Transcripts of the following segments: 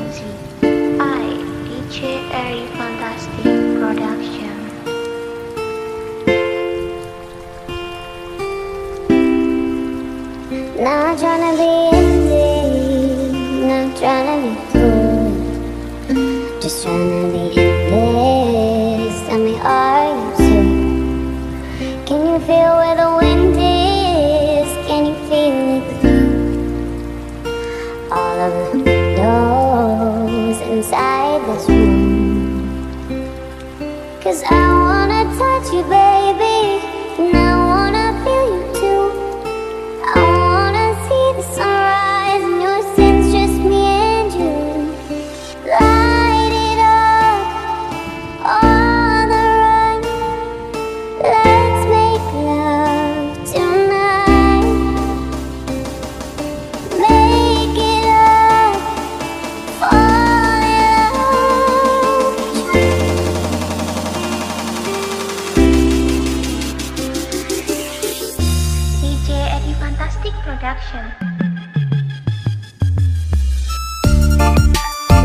I, DJ Ari Fantastic Production. Not trying to be easy, not trying to be cool, just trying to be this. Tell me, are you too? Can you feel where the wind is? Can you feel it? All of the inside this room. Cause I wanna touch you, baby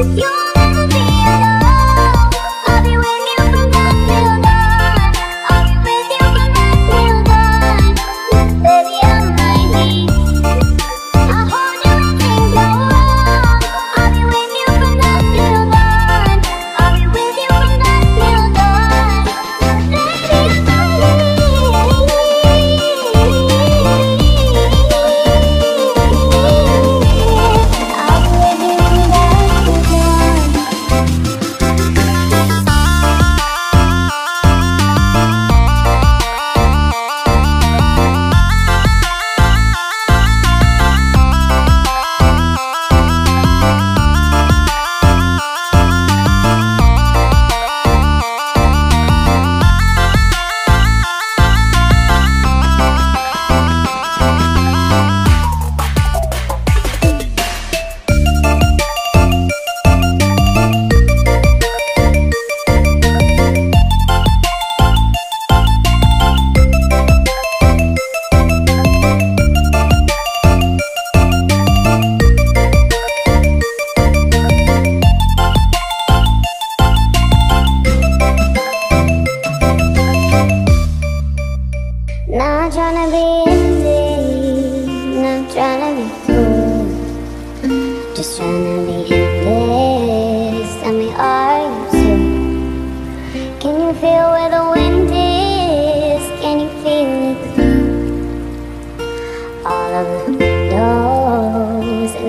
You.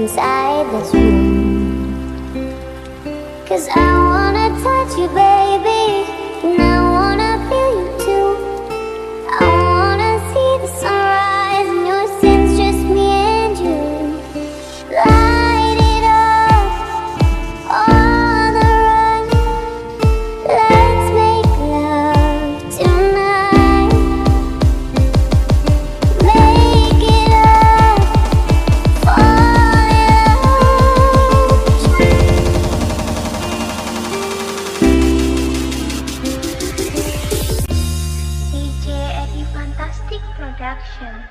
inside this room. Cause I wanna touch you, baby. Production.